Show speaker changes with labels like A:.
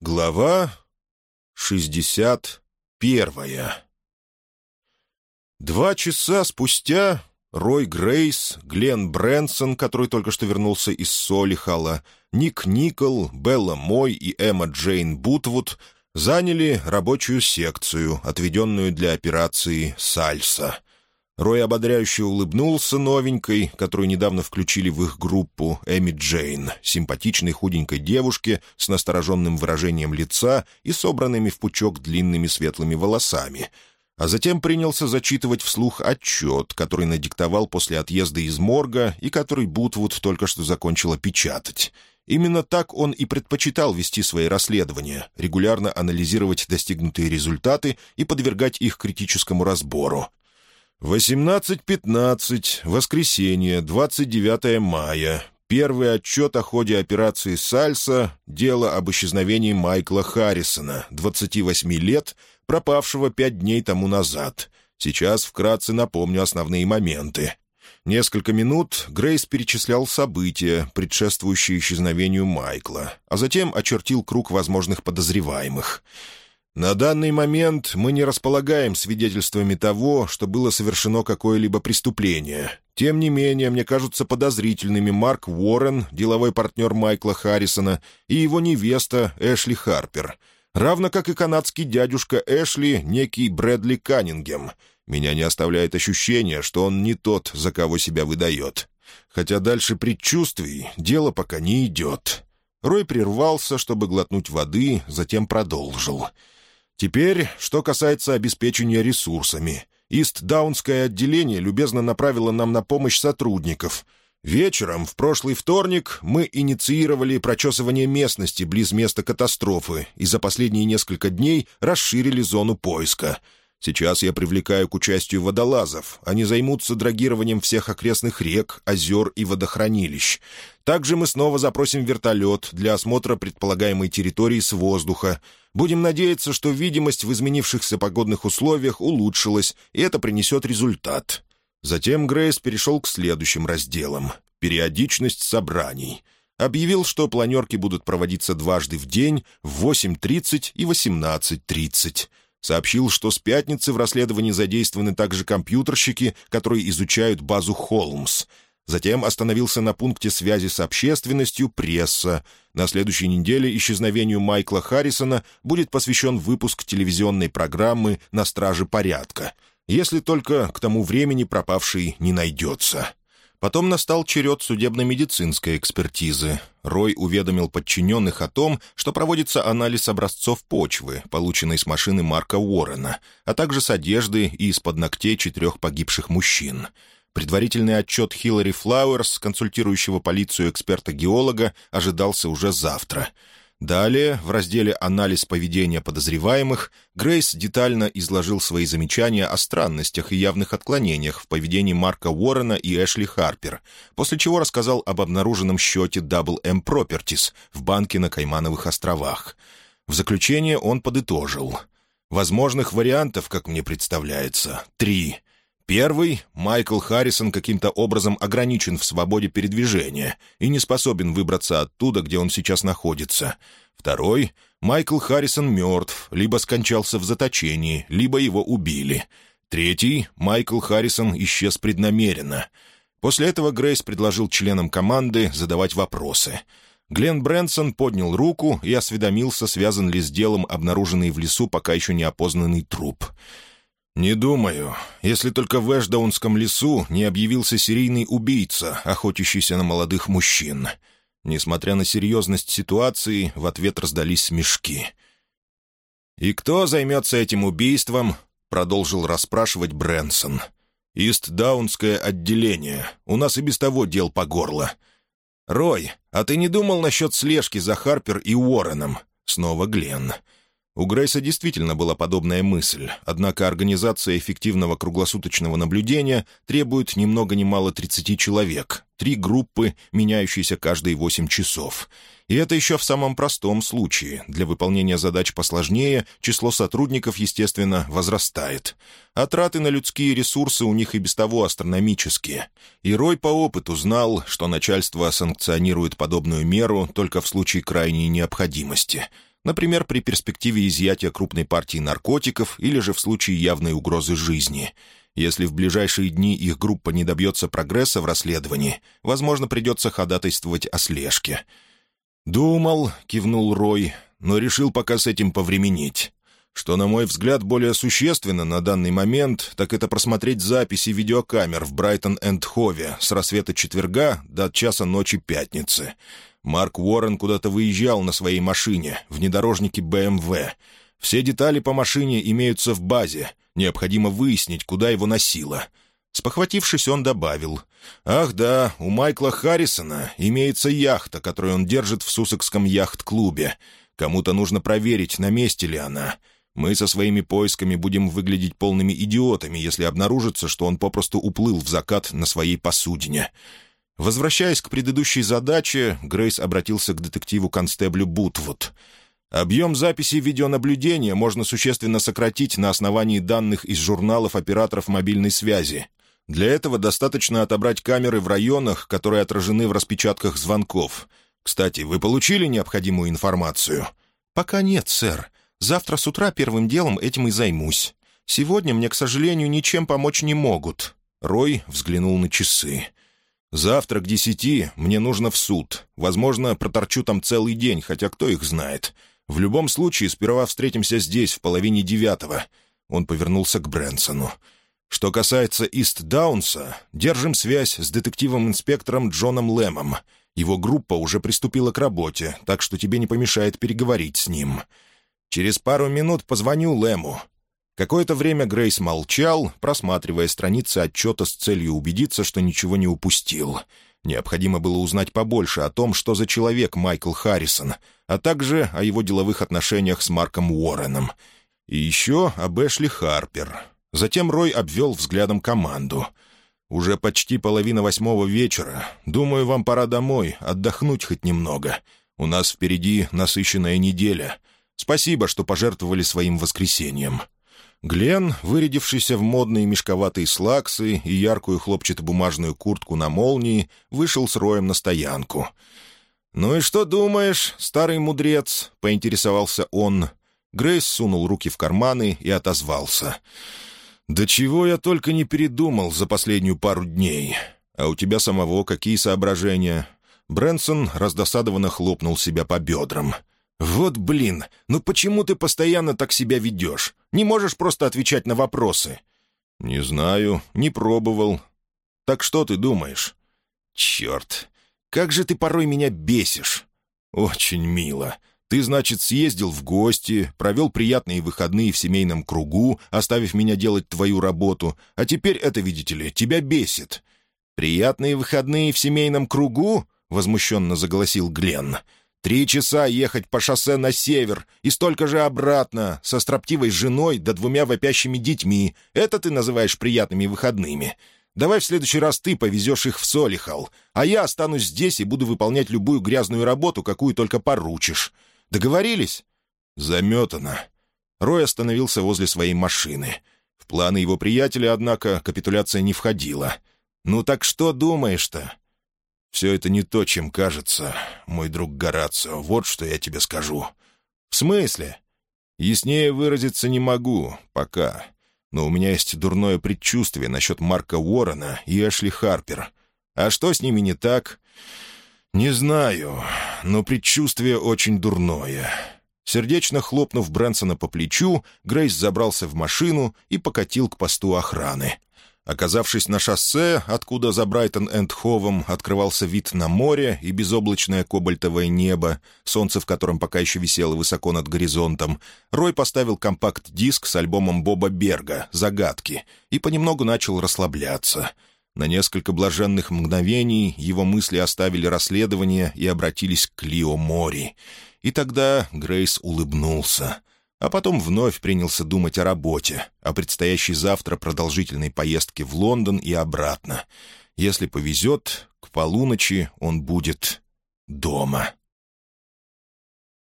A: Глава шестьдесят первая Два часа спустя Рой Грейс, Глен Брэнсон, который только что вернулся из Солихала, Ник Никол, Белла Мой и Эмма Джейн Бутвуд заняли рабочую секцию, отведенную для операции «Сальса». Рой ободряюще улыбнулся новенькой, которую недавно включили в их группу, Эми Джейн, симпатичной худенькой девушке с настороженным выражением лица и собранными в пучок длинными светлыми волосами, а затем принялся зачитывать вслух отчет, который надиктовал после отъезда из морга и который Бутвуд только что закончила печатать. Именно так он и предпочитал вести свои расследования, регулярно анализировать достигнутые результаты и подвергать их критическому разбору, 18.15, воскресенье, 29 мая. Первый отчет о ходе операции «Сальса» — дело об исчезновении Майкла Харрисона, 28 лет, пропавшего пять дней тому назад. Сейчас вкратце напомню основные моменты. Несколько минут Грейс перечислял события, предшествующие исчезновению Майкла, а затем очертил круг возможных подозреваемых — на данный момент мы не располагаем свидетельствами того, что было совершено какое-либо преступление. Тем не менее, мне кажутся подозрительными Марк Уоррен, деловой партнер Майкла Харрисона, и его невеста Эшли Харпер, равно как и канадский дядюшка Эшли, некий Брэдли Каннингем. Меня не оставляет ощущение, что он не тот, за кого себя выдает. Хотя дальше предчувствий дело пока не идет. Рой прервался, чтобы глотнуть воды, затем продолжил — Теперь, что касается обеспечения ресурсами. Ист-Даунское отделение любезно направило нам на помощь сотрудников. Вечером, в прошлый вторник, мы инициировали прочесывание местности близ места катастрофы и за последние несколько дней расширили зону поиска — Сейчас я привлекаю к участию водолазов. Они займутся драгированием всех окрестных рек, озер и водохранилищ. Также мы снова запросим вертолет для осмотра предполагаемой территории с воздуха. Будем надеяться, что видимость в изменившихся погодных условиях улучшилась, и это принесет результат. Затем Грейс перешел к следующим разделам. Периодичность собраний. Объявил, что планерки будут проводиться дважды в день в 8.30 и 18.30. Сообщил, что с пятницы в расследовании задействованы также компьютерщики, которые изучают базу «Холмс». Затем остановился на пункте связи с общественностью «Пресса». На следующей неделе исчезновению Майкла Харрисона будет посвящен выпуск телевизионной программы «На страже порядка», если только к тому времени пропавший не найдется. Потом настал черед судебно-медицинской экспертизы. Рой уведомил подчиненных о том, что проводится анализ образцов почвы, полученной с машины Марка Уоррена, а также с одежды и из-под ногтей четырех погибших мужчин. Предварительный отчет Хиллари Флауэрс, консультирующего полицию эксперта-геолога, ожидался уже завтра — Далее, в разделе «Анализ поведения подозреваемых», Грейс детально изложил свои замечания о странностях и явных отклонениях в поведении Марка Уоррена и Эшли Харпер, после чего рассказал об обнаруженном счете Double M Properties в банке на Каймановых островах. В заключение он подытожил. «Возможных вариантов, как мне представляется, три. Первый — Майкл Харрисон каким-то образом ограничен в свободе передвижения и не способен выбраться оттуда, где он сейчас находится. Второй — Майкл Харрисон мертв, либо скончался в заточении, либо его убили. Третий — Майкл Харрисон исчез преднамеренно. После этого Грейс предложил членам команды задавать вопросы. Глен Брэнсон поднял руку и осведомился, связан ли с делом обнаруженный в лесу пока еще неопознанный труп — «Не думаю. Если только в Эшдаунском лесу не объявился серийный убийца, охотящийся на молодых мужчин». Несмотря на серьезность ситуации, в ответ раздались смешки. «И кто займется этим убийством?» — продолжил расспрашивать Брэнсон. «Ист-Даунское отделение. У нас и без того дел по горло». «Рой, а ты не думал насчет слежки за Харпер и Уорреном?» Снова Гленн. У Грейса действительно была подобная мысль, однако организация эффективного круглосуточного наблюдения требует ни много ни мало 30 человек, три группы, меняющиеся каждые 8 часов. И это еще в самом простом случае. Для выполнения задач посложнее число сотрудников, естественно, возрастает. А траты на людские ресурсы у них и без того астрономические. И Рой по опыту знал, что начальство санкционирует подобную меру только в случае крайней необходимости — Например, при перспективе изъятия крупной партии наркотиков или же в случае явной угрозы жизни. Если в ближайшие дни их группа не добьется прогресса в расследовании, возможно, придется ходатайствовать о слежке. «Думал», — кивнул Рой, — «но решил пока с этим повременить. Что, на мой взгляд, более существенно на данный момент, так это просмотреть записи видеокамер в Брайтон-энд-Хове с рассвета четверга до часа ночи пятницы. Марк Уоррен куда-то выезжал на своей машине, внедорожнике БМВ. Все детали по машине имеются в базе. Необходимо выяснить, куда его носило. Спохватившись, он добавил. «Ах да, у Майкла Харрисона имеется яхта, которую он держит в Сусекском яхт-клубе. Кому-то нужно проверить, на месте ли она. Мы со своими поисками будем выглядеть полными идиотами, если обнаружится, что он попросту уплыл в закат на своей посудине». Возвращаясь к предыдущей задаче, Грейс обратился к детективу-констеблю Бутвуд. «Объем записи видеонаблюдения можно существенно сократить на основании данных из журналов операторов мобильной связи. Для этого достаточно отобрать камеры в районах, которые отражены в распечатках звонков. Кстати, вы получили необходимую информацию?» «Пока нет, сэр. Завтра с утра первым делом этим и займусь. Сегодня мне, к сожалению, ничем помочь не могут». Рой взглянул на часы. «Завтра к десяти мне нужно в суд. Возможно, проторчу там целый день, хотя кто их знает. В любом случае, сперва встретимся здесь, в половине девятого». Он повернулся к Брэнсону. «Что касается Ист-Даунса, держим связь с детективом-инспектором Джоном Лэмом. Его группа уже приступила к работе, так что тебе не помешает переговорить с ним». Через пару минут позвоню Лэму». Какое-то время Грейс молчал, просматривая страницы отчета с целью убедиться, что ничего не упустил. Необходимо было узнать побольше о том, что за человек Майкл Харрисон, а также о его деловых отношениях с Марком Уорреном. И еще об Эшли Харпер. Затем Рой обвел взглядом команду. «Уже почти половина восьмого вечера. Думаю, вам пора домой, отдохнуть хоть немного. У нас впереди насыщенная неделя». Спасибо, что пожертвовали своим воскресеньем». Глен, вырядившийся в модные мешковатые слаксы и яркую хлопчатобумажную куртку на молнии, вышел с Роем на стоянку. «Ну и что думаешь, старый мудрец?» — поинтересовался он. Грейс сунул руки в карманы и отозвался. «Да чего я только не передумал за последнюю пару дней. А у тебя самого какие соображения?» Брэнсон раздосадованно хлопнул себя по бедрам. «Вот блин, ну почему ты постоянно так себя ведешь? Не можешь просто отвечать на вопросы?» «Не знаю, не пробовал. Так что ты думаешь?» «Черт, как же ты порой меня бесишь!» «Очень мило. Ты, значит, съездил в гости, провел приятные выходные в семейном кругу, оставив меня делать твою работу, а теперь это, видите ли, тебя бесит». «Приятные выходные в семейном кругу?» — возмущенно заголосил Гленн. Три часа ехать по шоссе на север и столько же обратно, со строптивой женой да двумя вопящими детьми. Это ты называешь приятными выходными. Давай в следующий раз ты повезешь их в Солихал, а я останусь здесь и буду выполнять любую грязную работу, какую только поручишь. Договорились?» «Заметано». Рой остановился возле своей машины. В планы его приятеля, однако, капитуляция не входила. «Ну так что думаешь-то?» Все это не то, чем кажется, мой друг Горацио. Вот что я тебе скажу. В смысле? Яснее выразиться не могу, пока. Но у меня есть дурное предчувствие насчет Марка Уоррена и Эшли Харпер. А что с ними не так? Не знаю, но предчувствие очень дурное. Сердечно хлопнув Брэнсона по плечу, Грейс забрался в машину и покатил к посту охраны. Оказавшись на шоссе, откуда за Брайтон-энд-Ховом открывался вид на море и безоблачное кобальтовое небо, солнце в котором пока еще висело высоко над горизонтом, Рой поставил компакт-диск с альбомом Боба Берга «Загадки» и понемногу начал расслабляться. На несколько блаженных мгновений его мысли оставили расследование и обратились к Лио Мори. И тогда Грейс улыбнулся — а потом вновь принялся думать о работе, о предстоящей завтра продолжительной поездке в Лондон и обратно. Если повезет, к полуночи он будет дома.